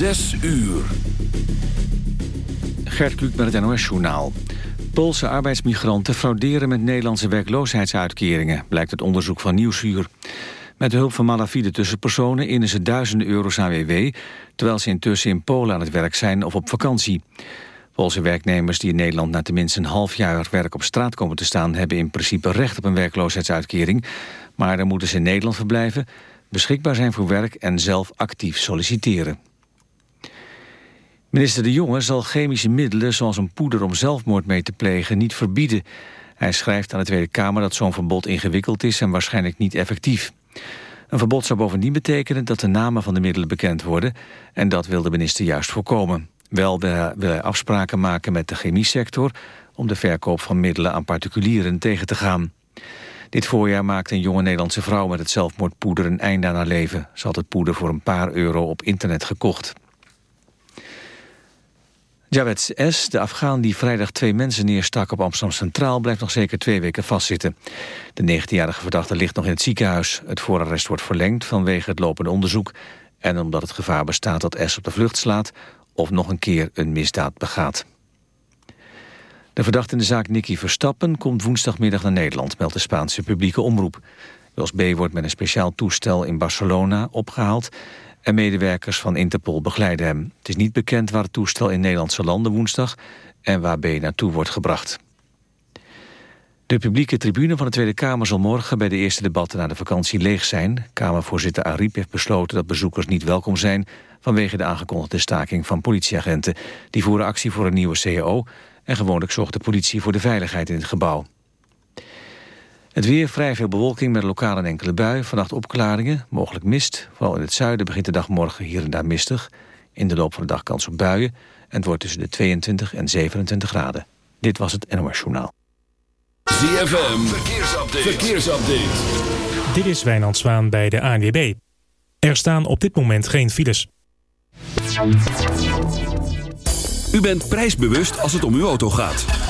Zes uur. Gert Kluk met het NOS-journaal. Poolse arbeidsmigranten frauderen met Nederlandse werkloosheidsuitkeringen... blijkt het onderzoek van Nieuwsuur. Met de hulp van malafide tussenpersonen innen ze duizenden euro's AWW... terwijl ze intussen in Polen aan het werk zijn of op vakantie. Poolse werknemers die in Nederland na tenminste een half jaar werk op straat komen te staan... hebben in principe recht op een werkloosheidsuitkering... maar dan moeten ze in Nederland verblijven, beschikbaar zijn voor werk... en zelf actief solliciteren. Minister De Jonge zal chemische middelen zoals een poeder om zelfmoord mee te plegen niet verbieden. Hij schrijft aan de Tweede Kamer dat zo'n verbod ingewikkeld is en waarschijnlijk niet effectief. Een verbod zou bovendien betekenen dat de namen van de middelen bekend worden en dat wil de minister juist voorkomen. Wel wil hij afspraken maken met de chemiesector om de verkoop van middelen aan particulieren tegen te gaan. Dit voorjaar maakte een jonge Nederlandse vrouw met het zelfmoordpoeder een einde aan haar leven. Ze had het poeder voor een paar euro op internet gekocht. Jawed S., de Afghaan die vrijdag twee mensen neerstak op Amsterdam Centraal... blijft nog zeker twee weken vastzitten. De 19-jarige verdachte ligt nog in het ziekenhuis. Het voorarrest wordt verlengd vanwege het lopende onderzoek... en omdat het gevaar bestaat dat S. op de vlucht slaat... of nog een keer een misdaad begaat. De verdachte in de zaak Nicky Verstappen komt woensdagmiddag naar Nederland... meldt de Spaanse publieke omroep. Jos B. wordt met een speciaal toestel in Barcelona opgehaald en medewerkers van Interpol begeleiden hem. Het is niet bekend waar het toestel in Nederlandse landen woensdag en waar B naartoe wordt gebracht. De publieke tribune van de Tweede Kamer zal morgen bij de eerste debatten na de vakantie leeg zijn. Kamervoorzitter Ariep heeft besloten dat bezoekers niet welkom zijn vanwege de aangekondigde staking van politieagenten. Die voeren actie voor een nieuwe CAO en gewoonlijk zorgt de politie voor de veiligheid in het gebouw. Het weer, vrij veel bewolking met lokaal een enkele bui. Vannacht opklaringen, mogelijk mist. Vooral in het zuiden begint de dag morgen hier en daar mistig. In de loop van de dag kans op buien. En het wordt tussen de 22 en 27 graden. Dit was het NOS Journaal. ZFM, verkeersupdate. verkeersupdate. Dit is Wijnand Zwaan bij de ANWB. Er staan op dit moment geen files. U bent prijsbewust als het om uw auto gaat.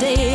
Day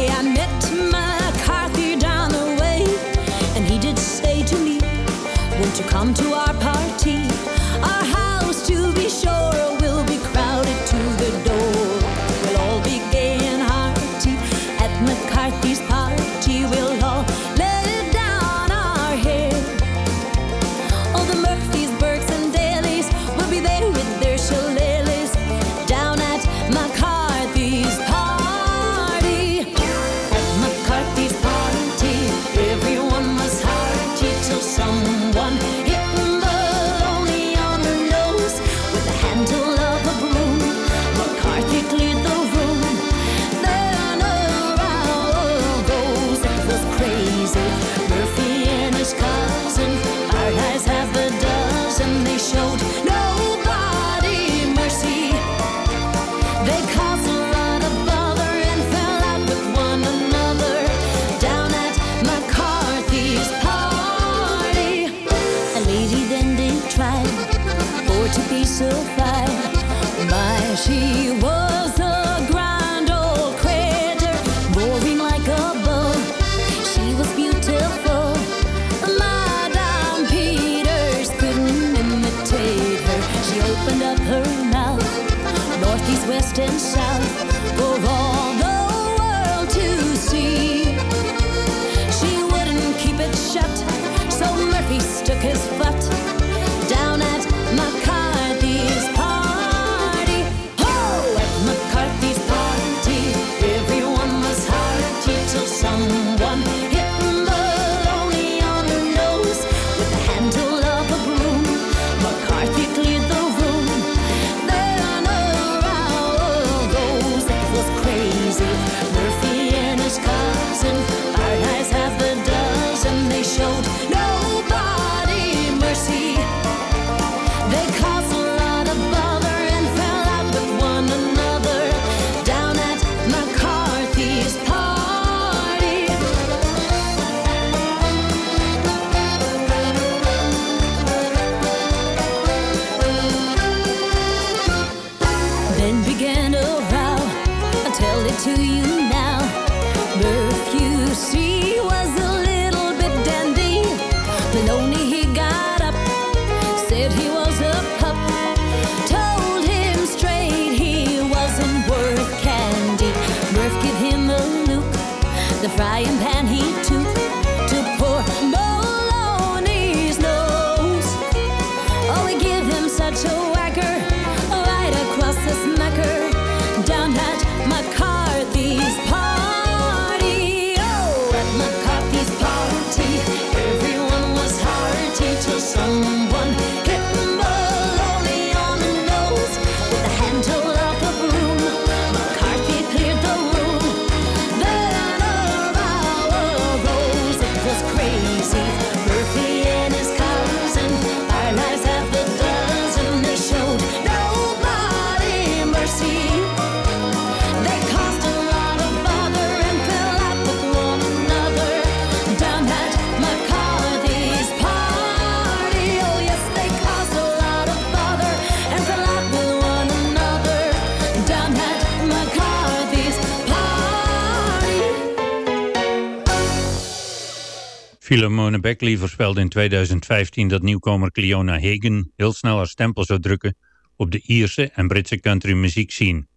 Philomone Beckley voorspelde in 2015 dat nieuwkomer Cleona Hagen heel snel haar stempel zou drukken op de Ierse en Britse country muziek scene.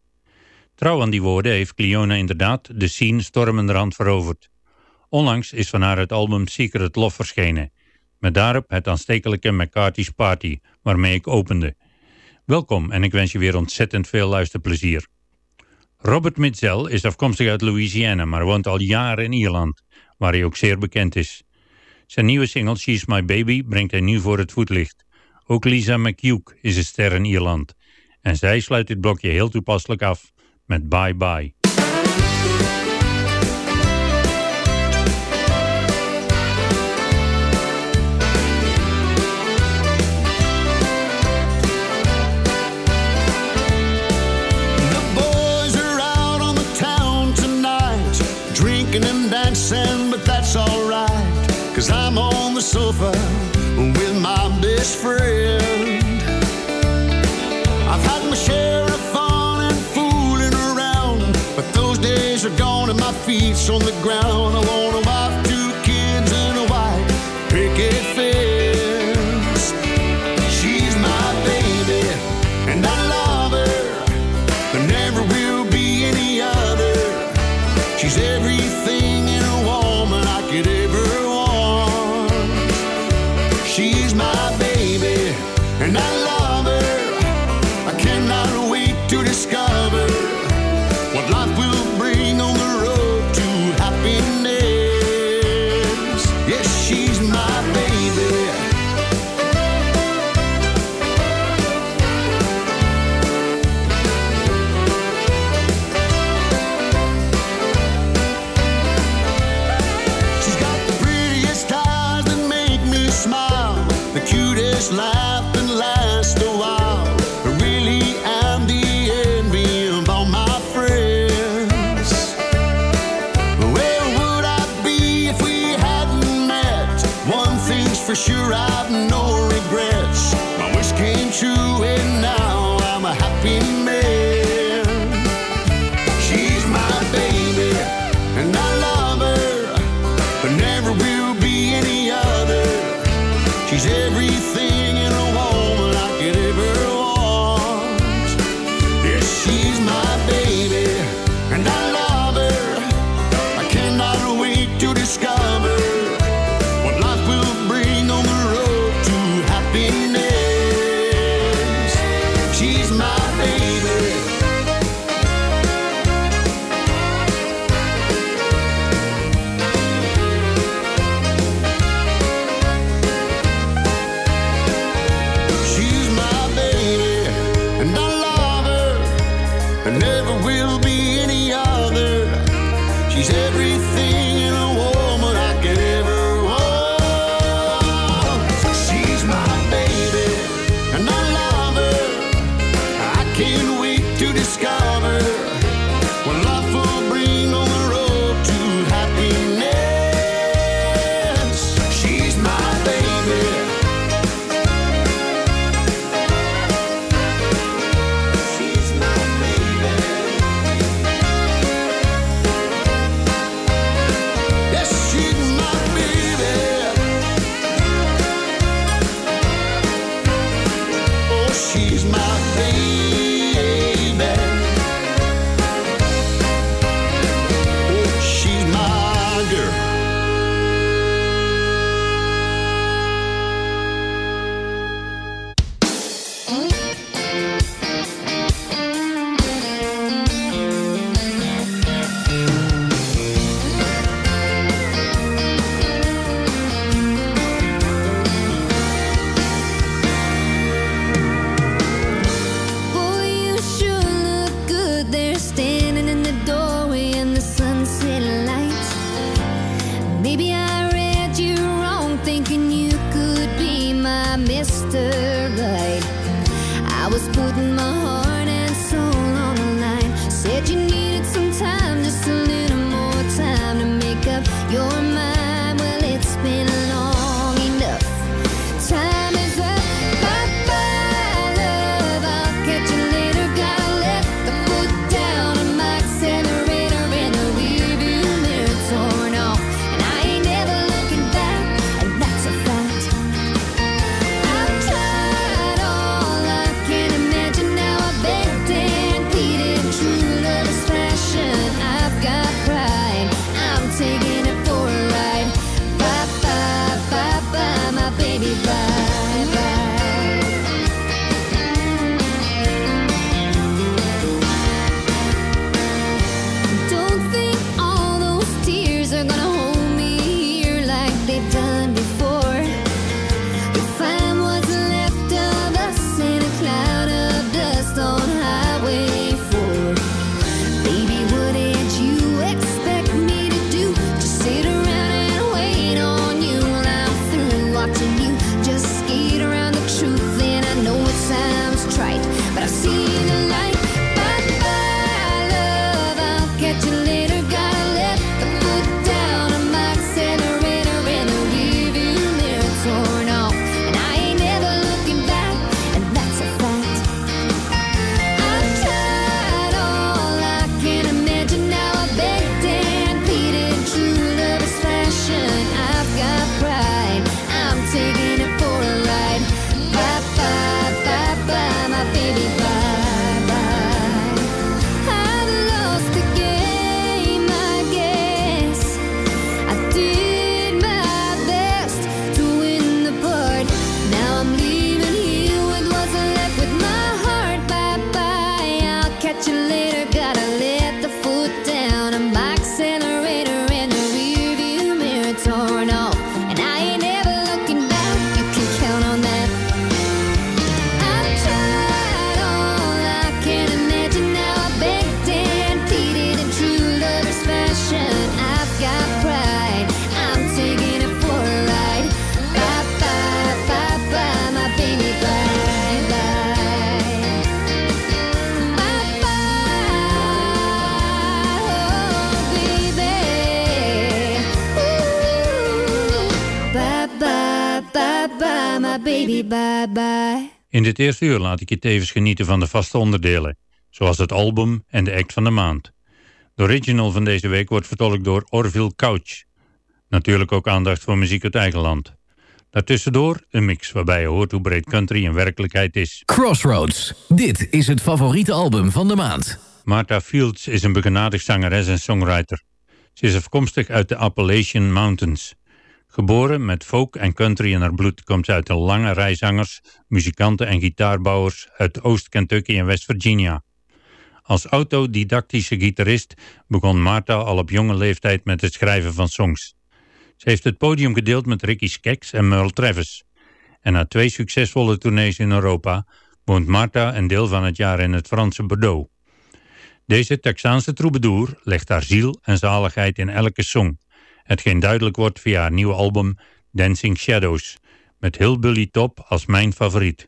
Trouw aan die woorden heeft Cleona inderdaad de scene stormenderhand veroverd. Onlangs is van haar het album Secret Love verschenen, met daarop het aanstekelijke McCarthy's Party, waarmee ik opende. Welkom en ik wens je weer ontzettend veel luisterplezier. Robert Mitzel is afkomstig uit Louisiana, maar woont al jaren in Ierland, waar hij ook zeer bekend is. Zijn nieuwe single She's My Baby brengt hij nu voor het voetlicht. Ook Lisa McHugh is een ster in Ierland. En zij sluit dit blokje heel toepasselijk af met Bye Bye. best friend. I've had my share of fun and fooling around, but those days are gone and my feet's on the ground. I want a wife. baby, bye, bye. In dit eerste uur laat ik je tevens genieten van de vaste onderdelen, zoals het album en de act van de maand. De original van deze week wordt vertolkt door Orville Couch. Natuurlijk ook aandacht voor muziek uit eigen land. Daartussendoor een mix waarbij je hoort hoe breed country in werkelijkheid is. Crossroads, dit is het favoriete album van de maand. Martha Fields is een begenadigd zangeres en songwriter. Ze is afkomstig uit de Appalachian Mountains. Geboren met folk en country in haar bloed komt ze uit een lange rij zangers, muzikanten en gitaarbouwers uit Oost-Kentucky en West-Virginia. Als autodidactische gitarist begon Martha al op jonge leeftijd met het schrijven van songs. Ze heeft het podium gedeeld met Ricky Skeks en Merle Travis. En na twee succesvolle tournees in Europa woont Martha een deel van het jaar in het Franse Bordeaux. Deze Texaanse troubadour legt haar ziel en zaligheid in elke song hetgeen duidelijk wordt via haar nieuwe album Dancing Shadows, met Hillbilly Top als mijn favoriet.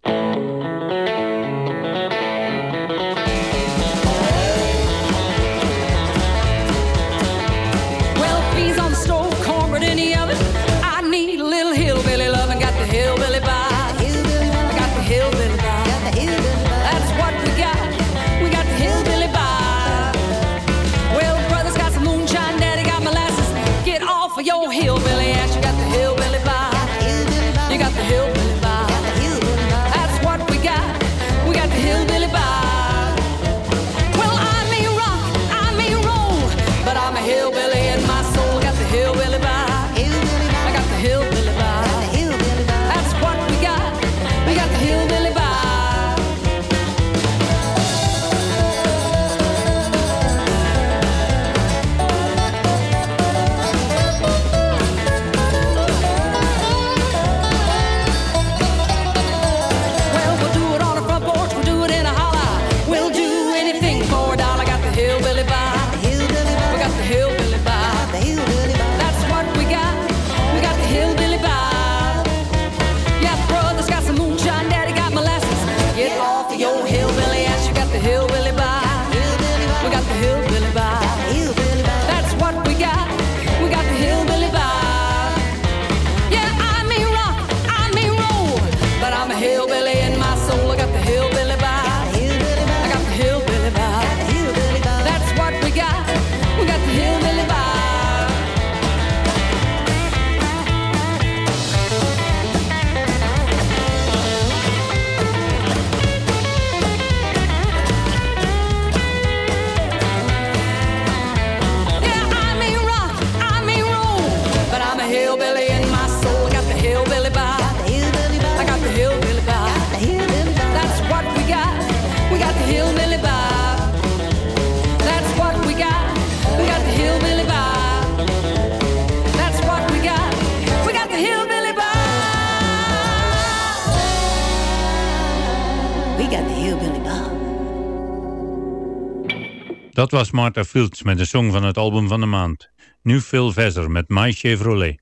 Dat was Martha Fields met de song van het album van de maand. Nu Phil Vezzer met My Chevrolet.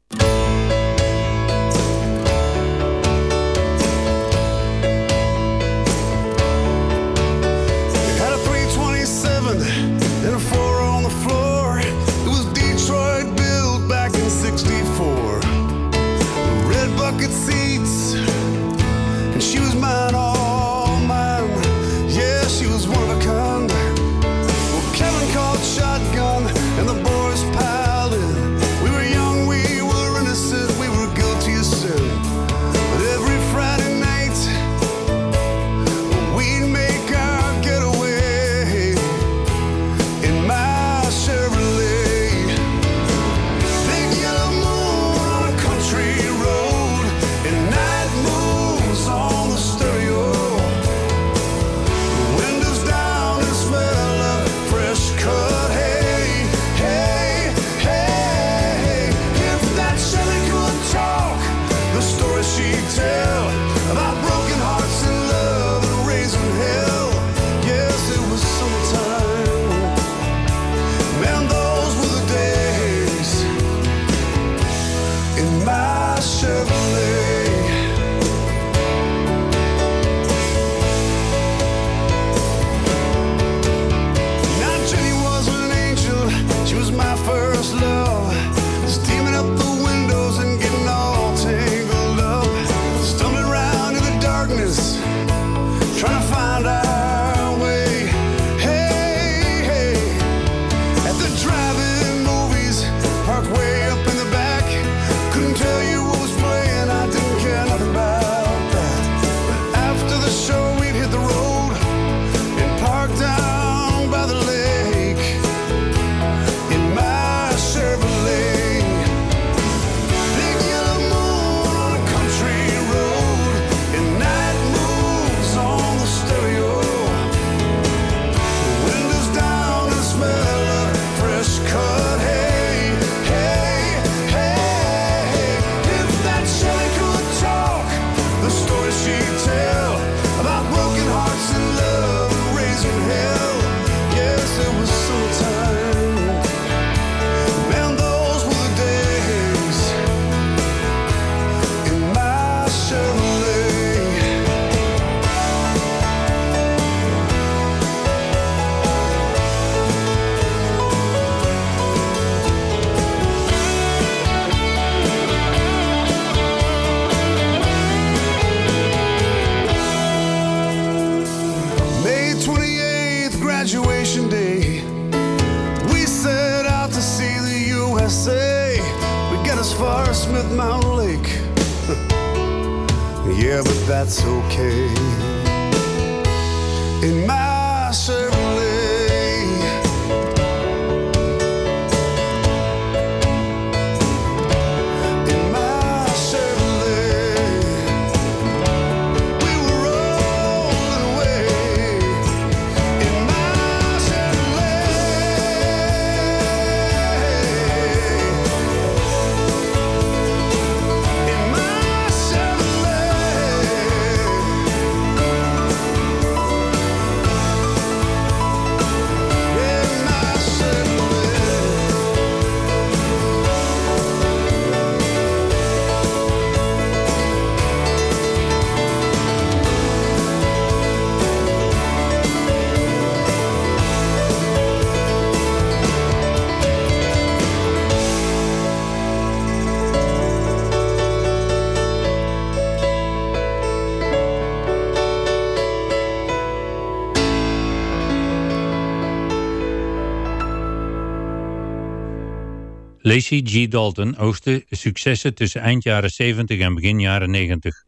Lacey G. Dalton oogste successen tussen eind jaren 70 en begin jaren 90.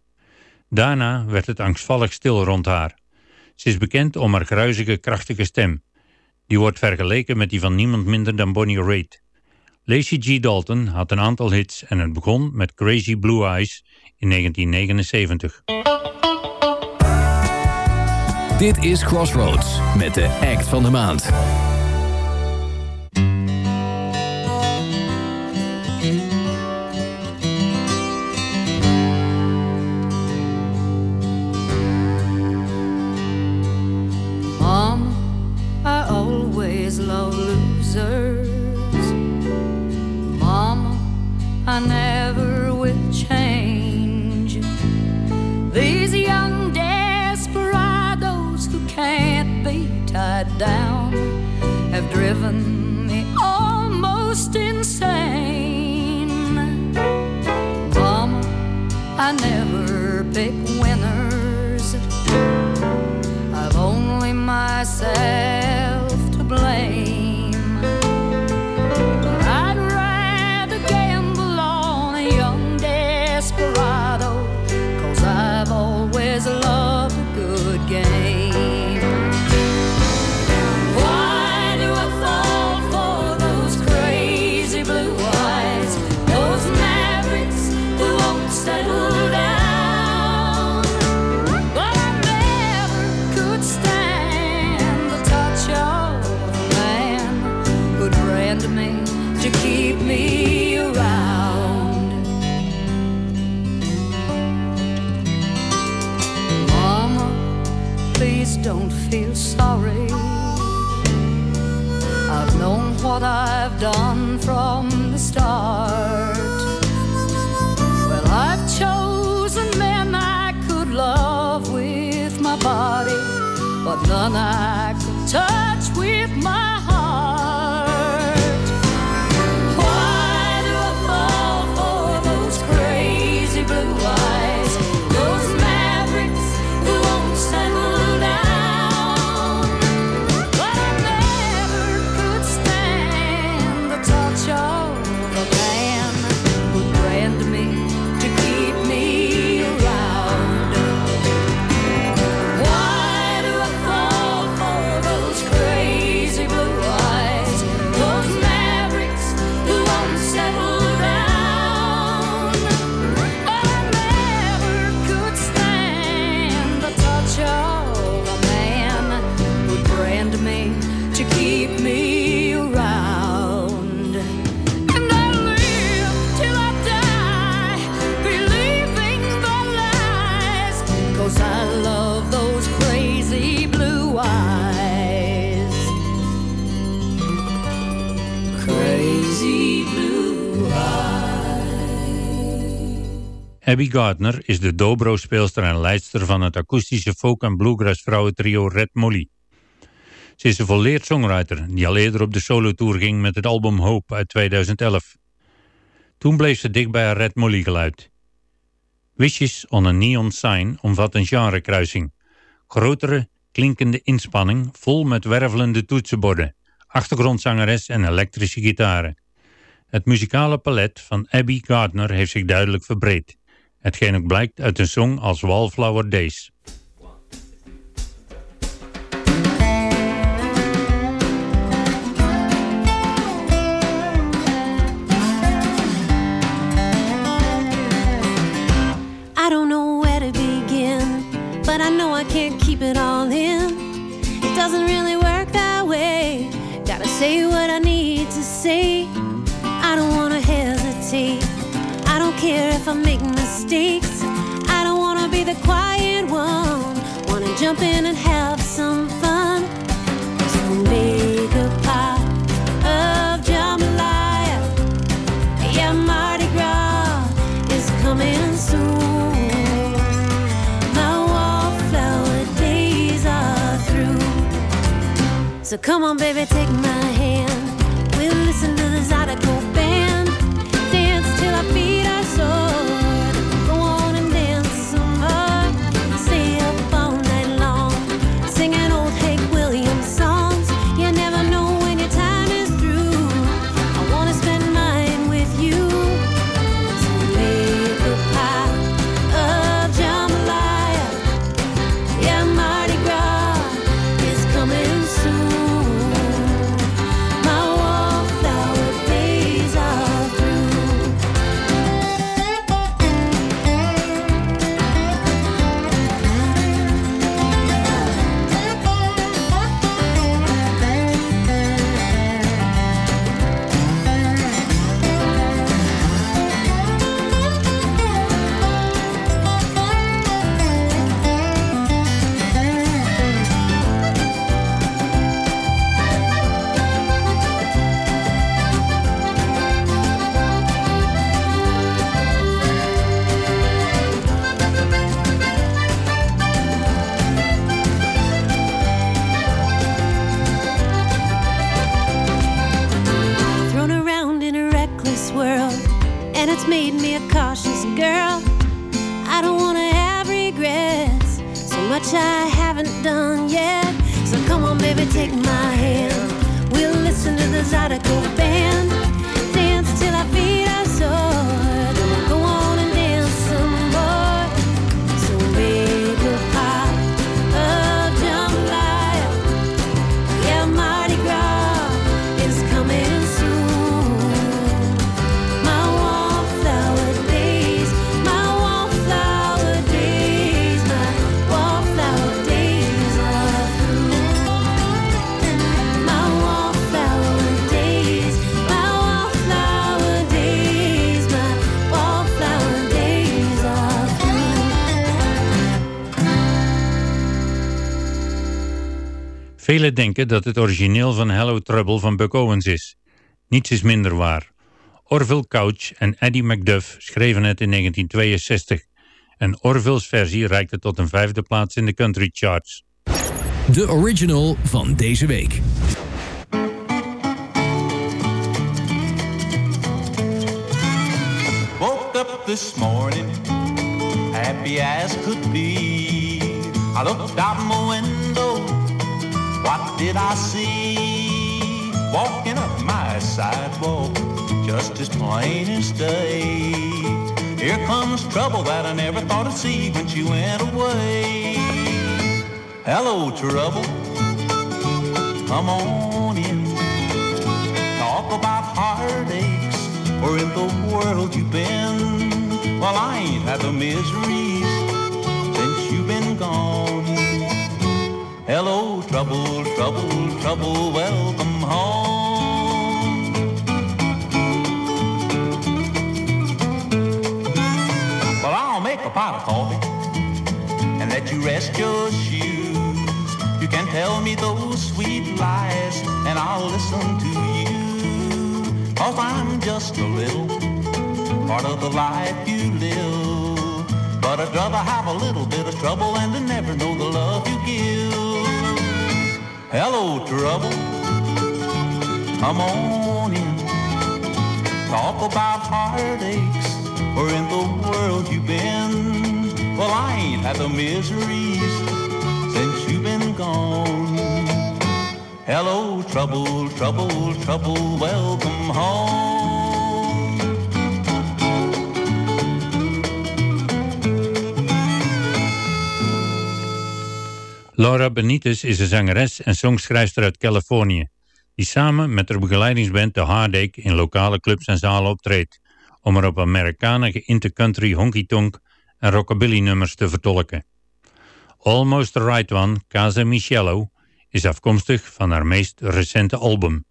Daarna werd het angstvallig stil rond haar. Ze is bekend om haar gruizige, krachtige stem. Die wordt vergeleken met die van niemand minder dan Bonnie Raitt. Lacey G. Dalton had een aantal hits en het begon met Crazy Blue Eyes in 1979. Dit is Crossroads met de act van de maand. Losers. Mama, I never will change. These young desperados who can't be tied down have driven me almost insane. Mama, I never pick winners. I've only myself don't feel sorry. I've known what I've done from Abby Gardner is de dobro-speelster en leidster van het akoestische folk- en bluegrass vrouwentrio Red Molly. Ze is een volleerd songwriter die al eerder op de solotour ging met het album Hope uit 2011. Toen bleef ze dicht bij haar Red Molly geluid. Wishes on a Neon Sign omvat een genrekruising. Grotere, klinkende inspanning, vol met wervelende toetsenborden, achtergrondzangeres en elektrische gitaren. Het muzikale palet van Abby Gardner heeft zich duidelijk verbreed. Hetgeen ook blijkt uit een song als Wallflower Days. I don't know where to begin, but I know I can't keep it all in. It doesn't really work that way. Gotta say what I need to say. I don't wanna hesitate. I don't care if I make mistakes. I don't wanna be the quiet one. Wanna jump in and have some fun. So make a pot of jambalaya. Yeah, Mardi Gras is coming soon. My wallflower days are through. So come on, baby, take my Velen denken dat het origineel van Hello Trouble van Buck Owens is. Niets is minder waar. Orville Couch en Eddie Macduff schreven het in 1962. En Orville's versie reikte tot een vijfde plaats in de country charts. De original van deze week. Woke up this morning, happy as could be. I looked out my window, what did I see? Walking up my sidewalk, just as plain as day. Here comes trouble that I never thought I'd see when she went away. Hello, trouble, come on in. Talk about heartaches, where in the world you been? Well, I ain't had the miseries Hello, trouble, trouble, trouble, welcome home. Well, I'll make a pot of coffee and let you rest your shoes. You can tell me those sweet lies and I'll listen to you. Cause I'm just a little part of the life you live. But I'd rather have a little bit of trouble and to never know the love you give. Hello, trouble. Come on in. Talk about heartaches. Where in the world you been? Well, I ain't had the miseries since you've been gone. Hello, trouble, trouble, trouble, welcome home. Laura Benitez is een zangeres en songschrijfster uit Californië, die samen met haar begeleidingsband The Heartache in lokale clubs en zalen optreedt, om er op Amerikanen intercountry honky-tonk en rockabilly nummers te vertolken. Almost the Right One, Casa Michello, is afkomstig van haar meest recente album.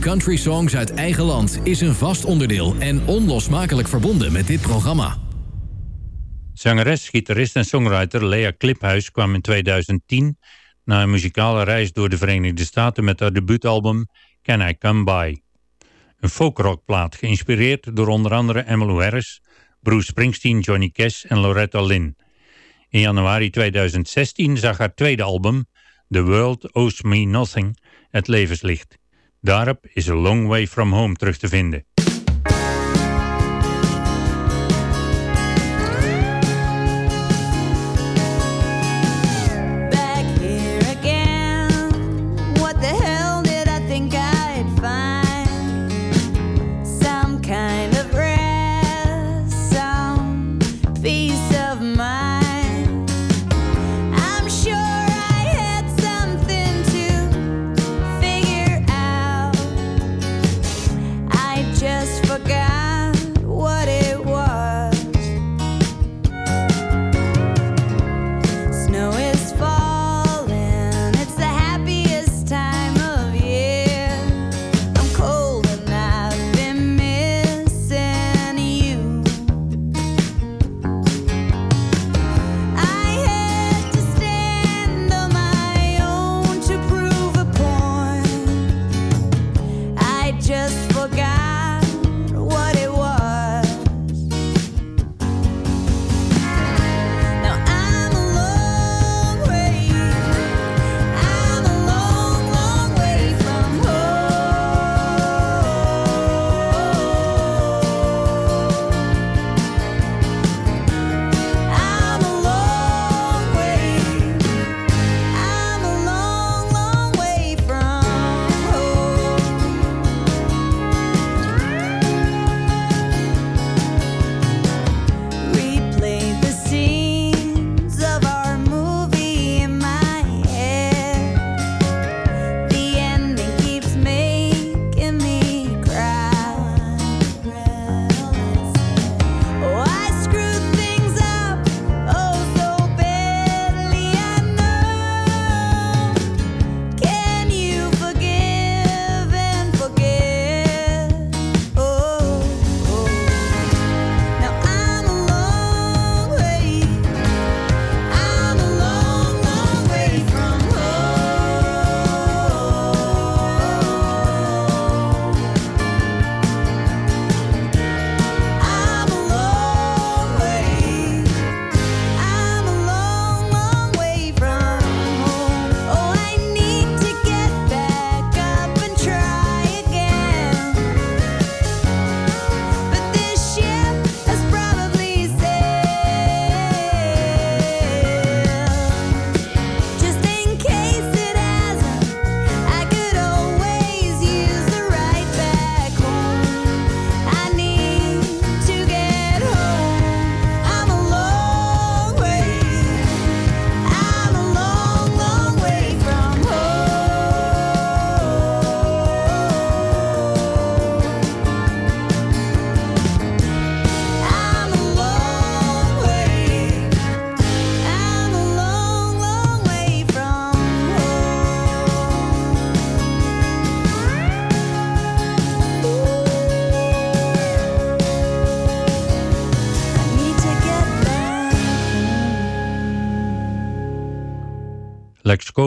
Country Songs uit eigen land is een vast onderdeel en onlosmakelijk verbonden met dit programma. Zangeres, gitarist en songwriter Lea Kliphuis kwam in 2010 na een muzikale reis door de Verenigde Staten met haar debuutalbum Can I Come By. Een folkrockplaat geïnspireerd door onder andere Emmylou Harris, Bruce Springsteen, Johnny Cash en Loretta Lynn. In januari 2016 zag haar tweede album, The World Owes Me Nothing, het levenslicht. Daarop is A Long Way From Home terug te vinden.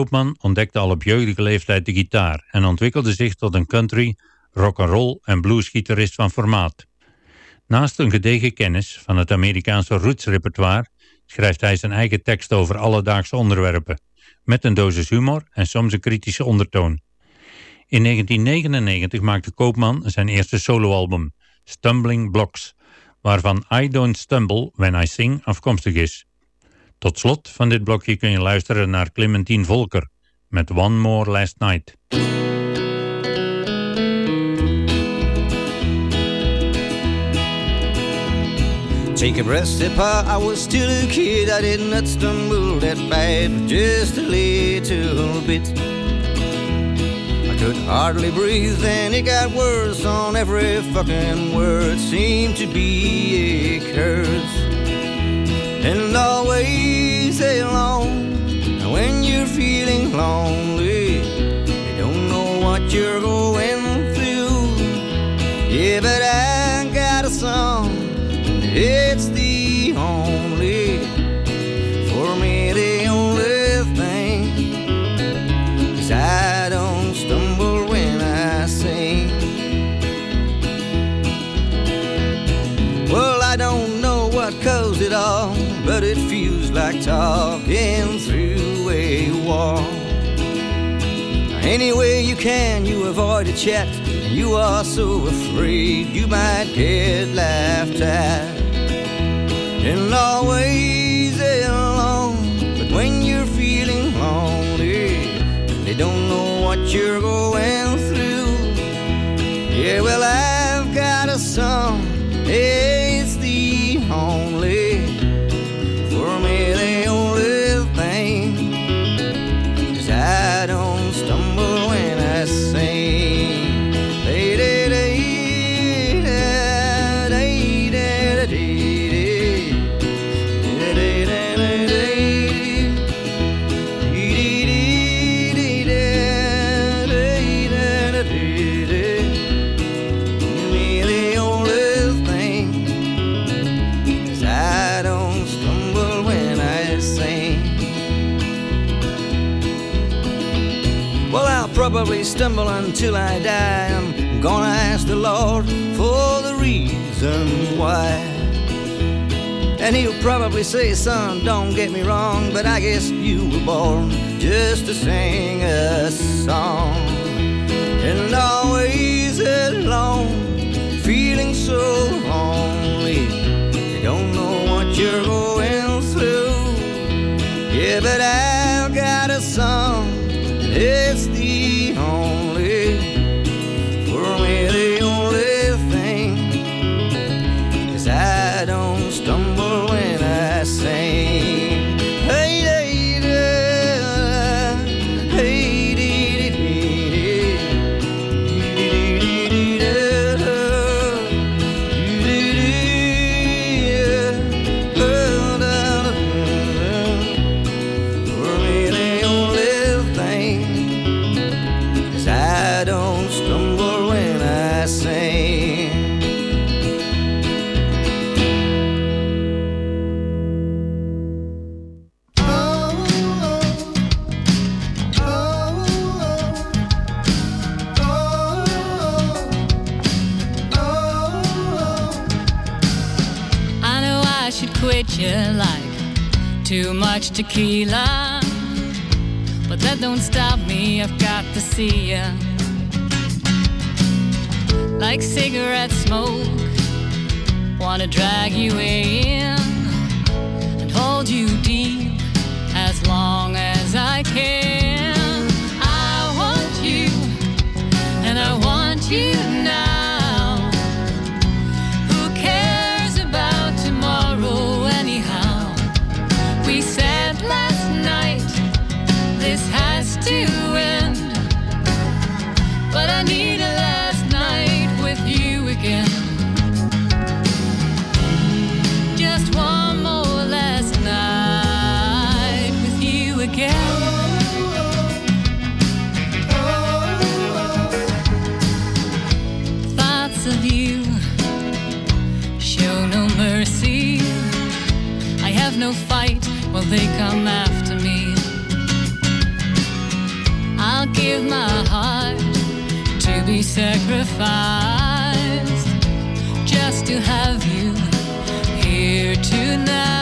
Koopman ontdekte al op jeugdige leeftijd de gitaar en ontwikkelde zich tot een country, rock'n'roll en bluesgitarist van formaat. Naast een gedegen kennis van het Amerikaanse rootsrepertoire schrijft hij zijn eigen tekst over alledaagse onderwerpen, met een dosis humor en soms een kritische ondertoon. In 1999 maakte Koopman zijn eerste soloalbum, Stumbling Blocks, waarvan I Don't Stumble When I Sing afkomstig is. Tot slot van dit blokje kun je luisteren naar Clementine Volker met One More Last Night. Take a breath, step. I was still a kid. I did not stumble that bad, just a little bit. I could hardly breathe, and it got worse on every fucking word. Seemed to be a curse, and always alone. When you're feeling lonely, you don't know what you're going through. Yeah, but I got a song. It's the only, wall. Any way you can, you avoid a chat, and you are so afraid you might get laughed at. And always alone, but when you're feeling lonely, they don't know what you're going through. Yeah, well, I've got a song, it's the only, stumble until I die. I'm gonna ask the Lord for the reason why. And he'll probably say, son, don't get me wrong, but I guess you were born just to sing a song. And always alone, feeling so lonely. You don't know what you're going through. Yeah, but I've got a song, quit you like too much tequila. But that don't stop me, I've got to see ya. Like cigarette smoke, wanna drag you in and hold you deep as long as I can. I want you, and I want you they come after me. I'll give my heart to be sacrificed just to have you here tonight.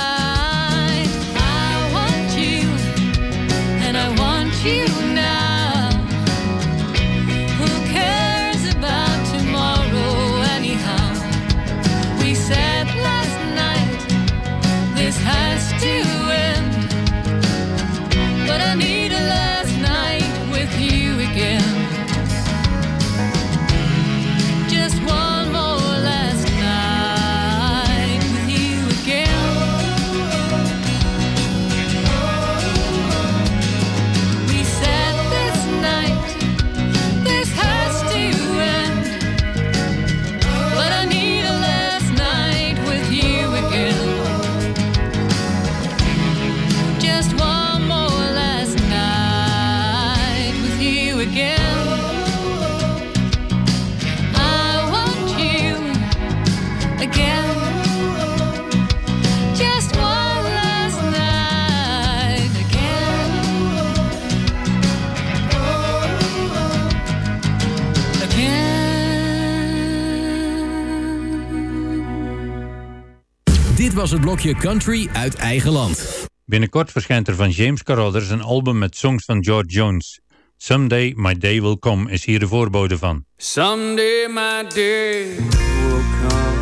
Het blokje Country uit eigen land. Binnenkort verschijnt er van James Carruthers een album met songs van George Jones. Someday My Day Will Come is hier de voorbode van. Someday my day will come.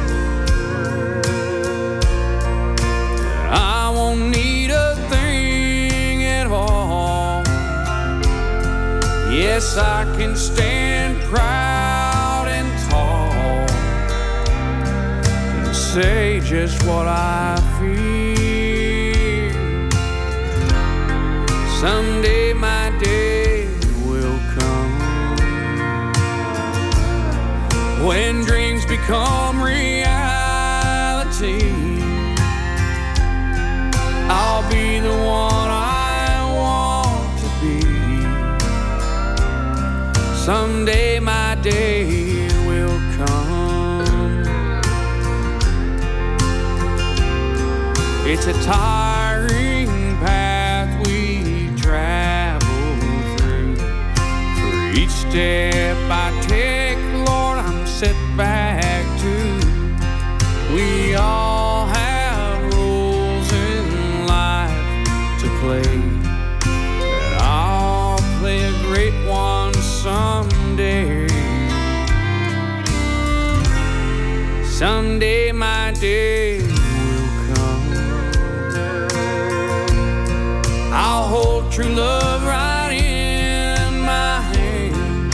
I won't need a thing at all. Yes, I can stand proud say just what I feel. Someday my day will come when dreams become reality. I'll be the one I want to be. Someday my day It's a tiring path we travel through. For each step I take, Lord, I'm set back to. We all have roles in life to play. And I'll play a great one someday. Someday my day true love right in my hand.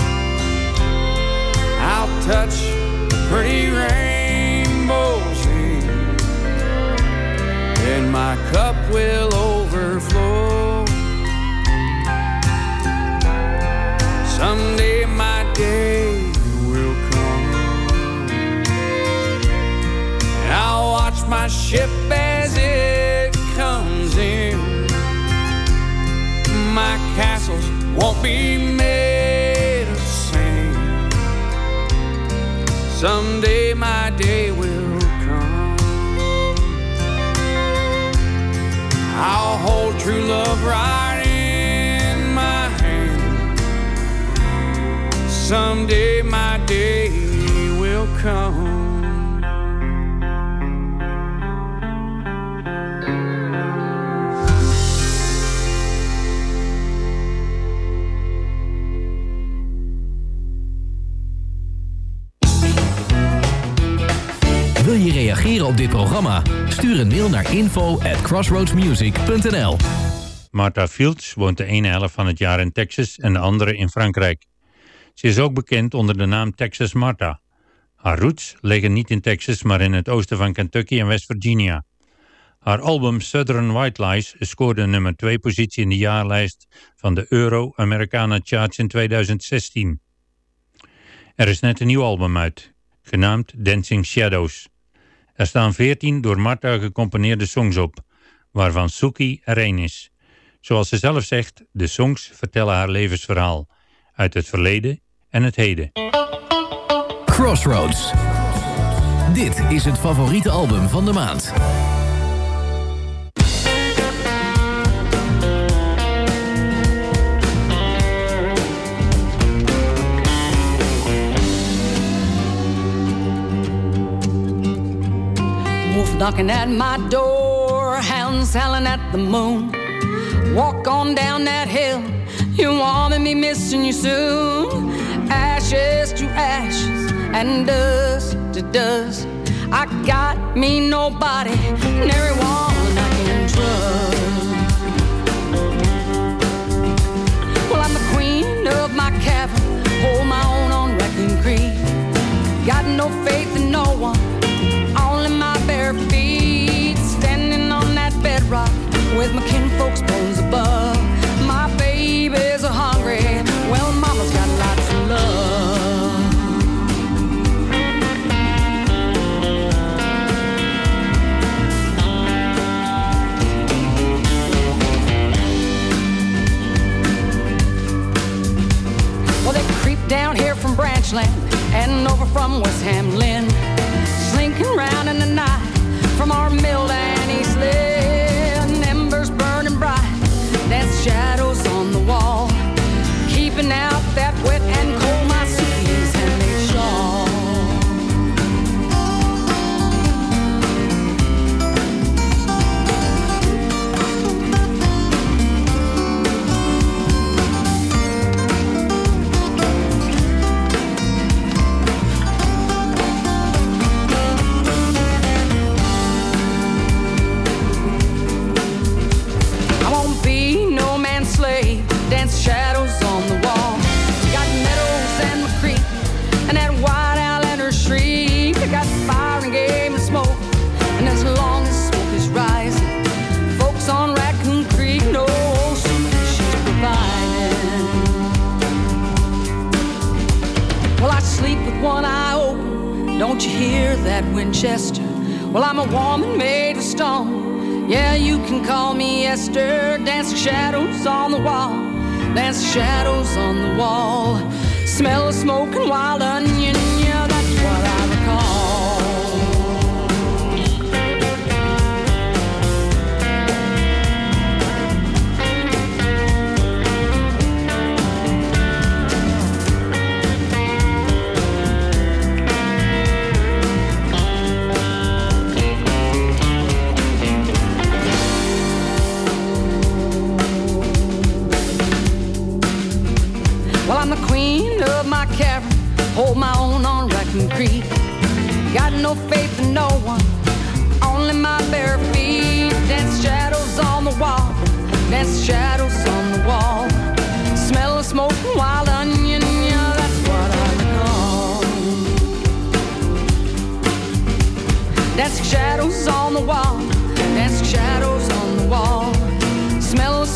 I'll touch the pretty rainbows in, and my cup will overflow. Someday my day will come, and I'll watch my ship be made of sand. Someday my day will come. I'll hold true love right in my hand. Someday op dit programma? Stuur een mail naar info at crossroadsmusic.nl Martha Fields woont de ene helft van het jaar in Texas en de andere in Frankrijk. Ze is ook bekend onder de naam Texas Martha. Haar roots liggen niet in Texas, maar in het oosten van Kentucky en West Virginia. Haar album Southern White Lies scoorde nummer 2 positie in de jaarlijst van de Euro-Americana Charts in 2016. Er is net een nieuw album uit, genaamd Dancing Shadows. Er staan 14 door Martha gecomponeerde songs op, waarvan Suki er één is. Zoals ze zelf zegt, de songs vertellen haar levensverhaal, uit het verleden en het heden. Crossroads. Dit is het favoriete album van de maand. Knocking at my door, hounds howling at the moon. Walk on down that hill, you wanna be missing you soon. Ashes to ashes and dust to dust. I got me nobody, and everyone I can trust. Well, I'm the queen of my cavern, hold my own on Raccoon Creek. Got no faith in no one, bedrock with my kinfolk's bones above. My babies are hungry, well, mama's got lots of love. Well, they creep down here from Branchland and over from West Hamlin, slinking round in the night from our mill and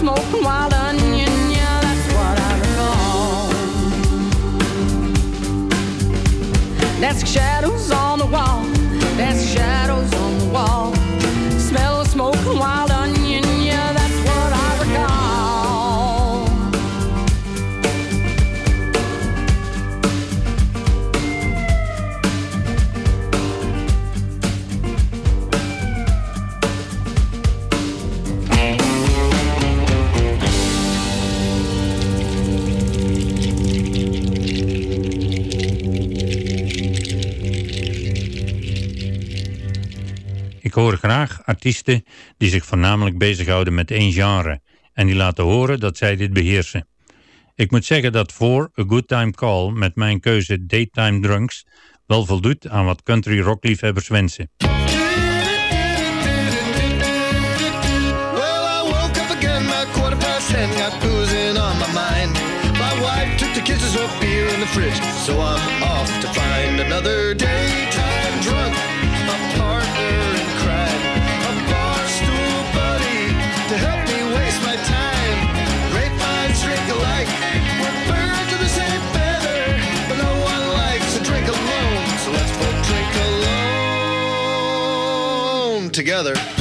And wild onion, yeah, that's what I recall. That's shadows on the wall. Ik hoor graag artiesten die zich voornamelijk bezighouden met één genre en die laten horen dat zij dit beheersen. Ik moet zeggen dat voor A Good Time Call met mijn keuze Daytime Drunks wel voldoet aan wat country rock liefhebbers wensen. Fridge, so I'm off to find another daytime drunk, together.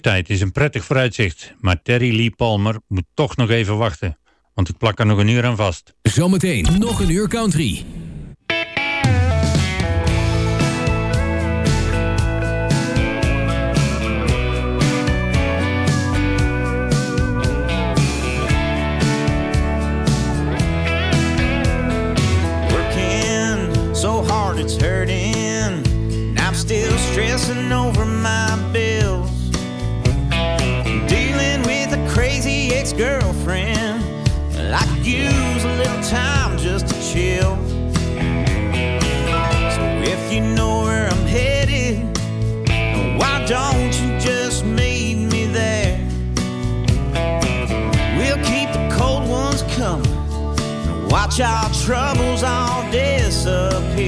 Tijd is een prettig vooruitzicht, maar Terry Lee Palmer moet toch nog even wachten. Want ik plak er nog een uur aan vast. Zometeen nog een uur country. Hard it's hurting. I'm still stressing over my. ex-girlfriend. Well, I could use a little time just to chill. So if you know where I'm headed, why don't you just meet me there? We'll keep the cold ones coming. Watch our troubles all disappear.